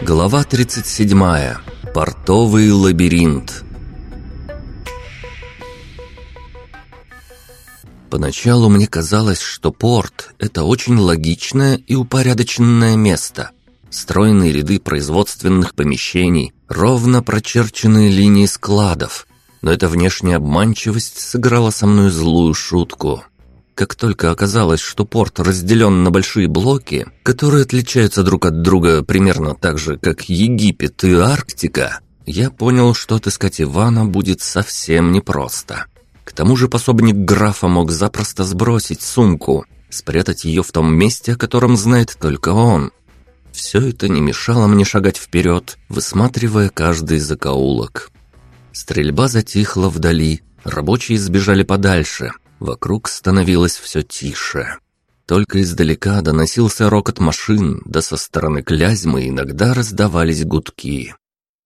Глава 37. Портовый лабиринт. Поначалу мне казалось, что порт – это очень логичное и упорядоченное место. Стройные ряды производственных помещений, ровно прочерченные линии складов. Но эта внешняя обманчивость сыграла со мной злую шутку – как только оказалось, что порт разделен на большие блоки, которые отличаются друг от друга примерно так же, как Египет и Арктика, я понял, что отыскать Ивана будет совсем непросто. К тому же пособник графа мог запросто сбросить сумку, спрятать ее в том месте, о котором знает только он. Все это не мешало мне шагать вперед, высматривая каждый закоулок. Стрельба затихла вдали, рабочие сбежали подальше, Вокруг становилось все тише. Только издалека доносился рокот машин, да со стороны Клязьмы иногда раздавались гудки.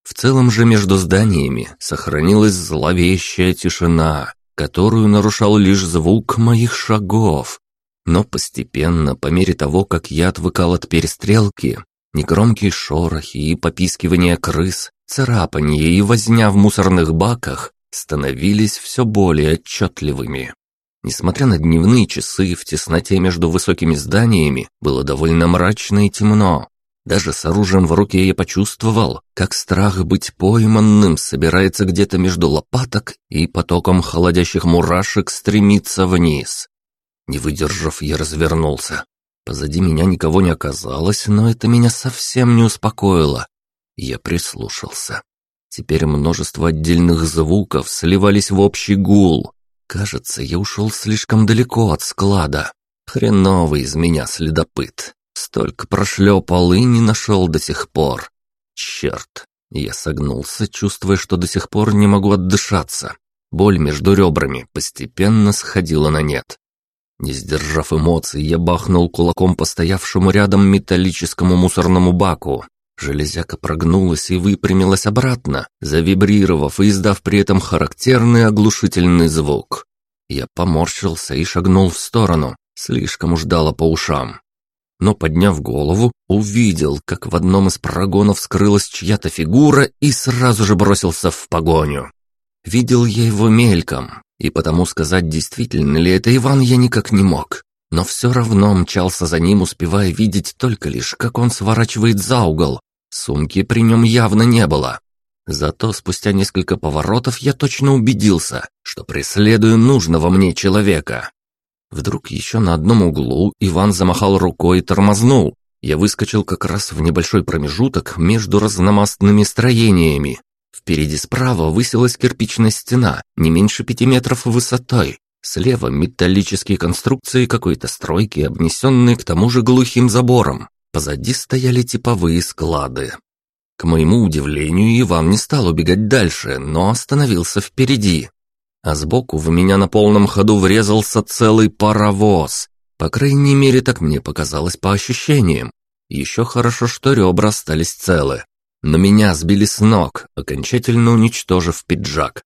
В целом же между зданиями сохранилась зловещая тишина, которую нарушал лишь звук моих шагов. Но постепенно, по мере того, как я отвыкал от перестрелки, негромкие шорохи и попискивание крыс, царапанье и возня в мусорных баках становились все более отчетливыми. Несмотря на дневные часы, в тесноте между высокими зданиями было довольно мрачно и темно. Даже с оружием в руке я почувствовал, как страх быть пойманным собирается где-то между лопаток и потоком холодящих мурашек стремится вниз. Не выдержав, я развернулся. Позади меня никого не оказалось, но это меня совсем не успокоило. Я прислушался. Теперь множество отдельных звуков сливались в общий гул, Кажется, я ушел слишком далеко от склада. Хреновый из меня следопыт. Столько прошлепал и не нашел до сих пор. Черт. Я согнулся, чувствуя, что до сих пор не могу отдышаться. Боль между ребрами постепенно сходила на нет. Не сдержав эмоций, я бахнул кулаком по стоявшему рядом металлическому мусорному баку. Железяка прогнулась и выпрямилась обратно, завибрировав и издав при этом характерный оглушительный звук. Я поморщился и шагнул в сторону, слишком уж дало по ушам. Но, подняв голову, увидел, как в одном из прогонов скрылась чья-то фигура и сразу же бросился в погоню. Видел я его мельком, и потому сказать, действительно ли это Иван, я никак не мог но все равно мчался за ним, успевая видеть только лишь, как он сворачивает за угол, Сумки при нем явно не было. Зато спустя несколько поворотов я точно убедился, что преследую нужного мне человека. Вдруг еще на одном углу Иван замахал рукой и тормознул. Я выскочил как раз в небольшой промежуток между разномастными строениями. Впереди справа высилась кирпичная стена, не меньше пяти метров высотой. Слева металлические конструкции какой-то стройки, обнесенные к тому же глухим забором. Позади стояли типовые склады. К моему удивлению, Иван не стал убегать дальше, но остановился впереди. А сбоку в меня на полном ходу врезался целый паровоз. По крайней мере, так мне показалось по ощущениям. Еще хорошо, что ребра остались целы. Но меня сбили с ног, окончательно уничтожив пиджак.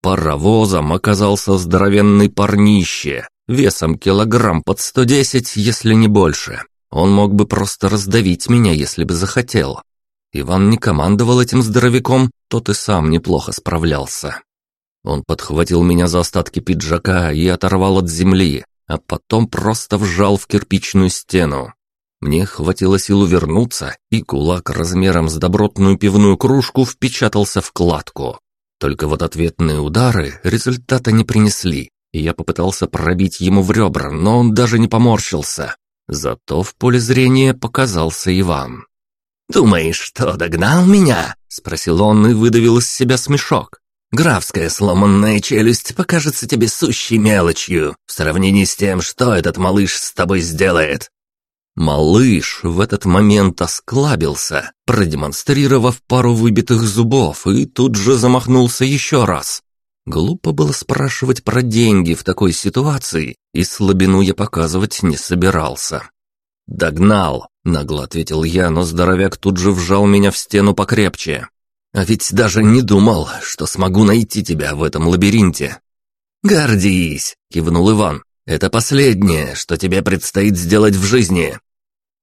Паровозом оказался здоровенный парнище, весом килограмм под 110, если не больше. Он мог бы просто раздавить меня, если бы захотел. Иван не командовал этим здоровяком, тот и сам неплохо справлялся. Он подхватил меня за остатки пиджака и оторвал от земли, а потом просто вжал в кирпичную стену. Мне хватило сил увернуться, и кулак размером с добротную пивную кружку впечатался в кладку. Только вот ответные удары результата не принесли, и я попытался пробить ему в ребра, но он даже не поморщился. Зато в поле зрения показался Иван. «Думаешь, что догнал меня?» — спросил он и выдавил из себя смешок. «Графская сломанная челюсть покажется тебе сущей мелочью в сравнении с тем, что этот малыш с тобой сделает». Малыш в этот момент осклабился, продемонстрировав пару выбитых зубов, и тут же замахнулся еще раз. Глупо было спрашивать про деньги в такой ситуации, и слабину я показывать не собирался. «Догнал», — нагло ответил я, но здоровяк тут же вжал меня в стену покрепче. «А ведь даже не думал, что смогу найти тебя в этом лабиринте». «Гордись», — кивнул Иван. Это последнее, что тебе предстоит сделать в жизни».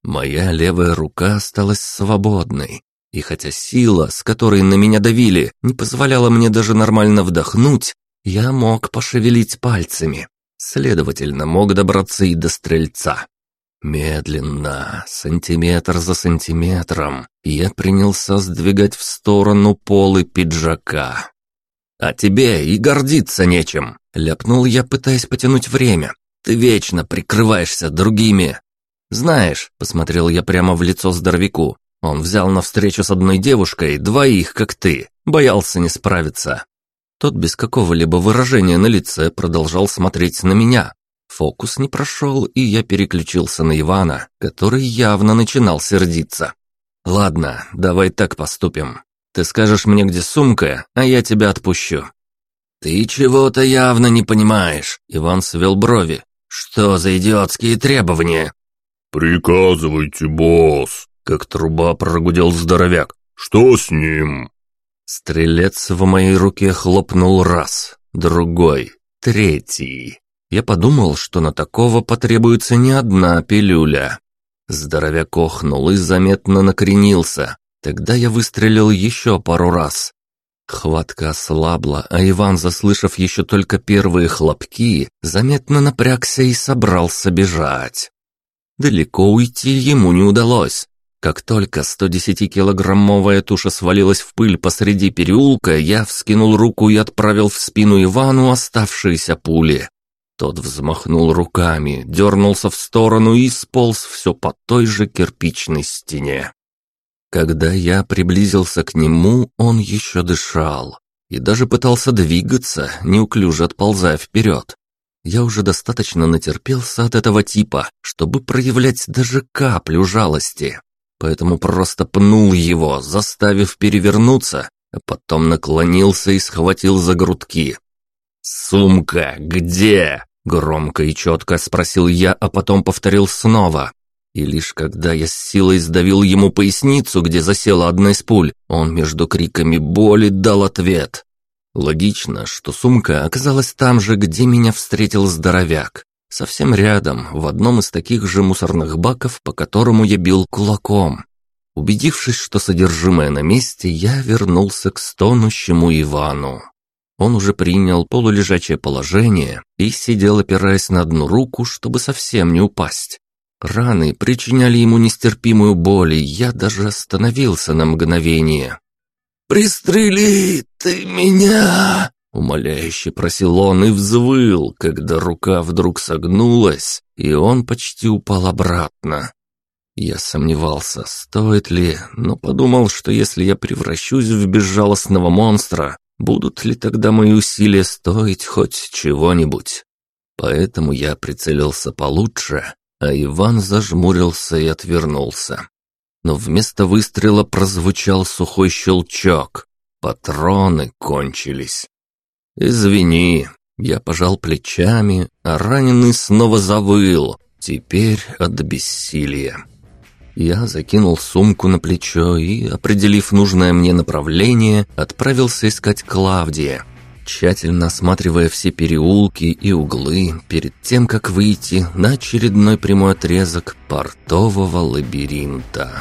Моя левая рука осталась свободной, и хотя сила, с которой на меня давили, не позволяла мне даже нормально вдохнуть, я мог пошевелить пальцами. Следовательно, мог добраться и до стрельца. Медленно, сантиметр за сантиметром, я принялся сдвигать в сторону полы пиджака. «А тебе и гордиться нечем», — ляпнул я, пытаясь потянуть время. «Ты вечно прикрываешься другими». «Знаешь», — посмотрел я прямо в лицо здоровяку, он взял на встречу с одной девушкой двоих, как ты, боялся не справиться. Тот без какого-либо выражения на лице продолжал смотреть на меня. Фокус не прошел, и я переключился на Ивана, который явно начинал сердиться. «Ладно, давай так поступим. Ты скажешь мне, где сумка, а я тебя отпущу». «Ты чего-то явно не понимаешь», — Иван свел брови. «Что за идиотские требования?» «Приказывайте, босс», — как труба прогудел здоровяк. «Что с ним?» Стрелец в моей руке хлопнул раз, другой, третий. Я подумал, что на такого потребуется не одна пилюля. Здоровяк охнул и заметно накренился. Тогда я выстрелил еще пару раз. Хватка ослабла, а Иван, заслышав еще только первые хлопки, заметно напрягся и собрался бежать. Далеко уйти ему не удалось. Как только 110-килограммовая туша свалилась в пыль посреди переулка, я вскинул руку и отправил в спину Ивану оставшиеся пули. Тот взмахнул руками, дернулся в сторону и сполз все по той же кирпичной стене. Когда я приблизился к нему, он еще дышал и даже пытался двигаться, неуклюже отползая вперед. Я уже достаточно натерпелся от этого типа, чтобы проявлять даже каплю жалости, поэтому просто пнул его, заставив перевернуться, а потом наклонился и схватил за грудки. «Сумка где?» — громко и четко спросил я, а потом повторил снова. И лишь когда я с силой сдавил ему поясницу, где засела одна из пуль, он между криками боли дал ответ. Логично, что сумка оказалась там же, где меня встретил здоровяк. Совсем рядом, в одном из таких же мусорных баков, по которому я бил кулаком. Убедившись, что содержимое на месте, я вернулся к стонущему Ивану. Он уже принял полулежачее положение и сидел, опираясь на одну руку, чтобы совсем не упасть. Раны причиняли ему нестерпимую боль, и я даже остановился на мгновение. «Пристрели ты меня!» Умоляюще просил он и взвыл, когда рука вдруг согнулась, и он почти упал обратно. Я сомневался, стоит ли, но подумал, что если я превращусь в безжалостного монстра, Будут ли тогда мои усилия стоить хоть чего-нибудь? Поэтому я прицелился получше, а Иван зажмурился и отвернулся. Но вместо выстрела прозвучал сухой щелчок. Патроны кончились. «Извини», я пожал плечами, а раненый снова завыл, теперь от бессилия. Я закинул сумку на плечо и, определив нужное мне направление, отправился искать Клавдия, тщательно осматривая все переулки и углы перед тем, как выйти на очередной прямой отрезок портового лабиринта.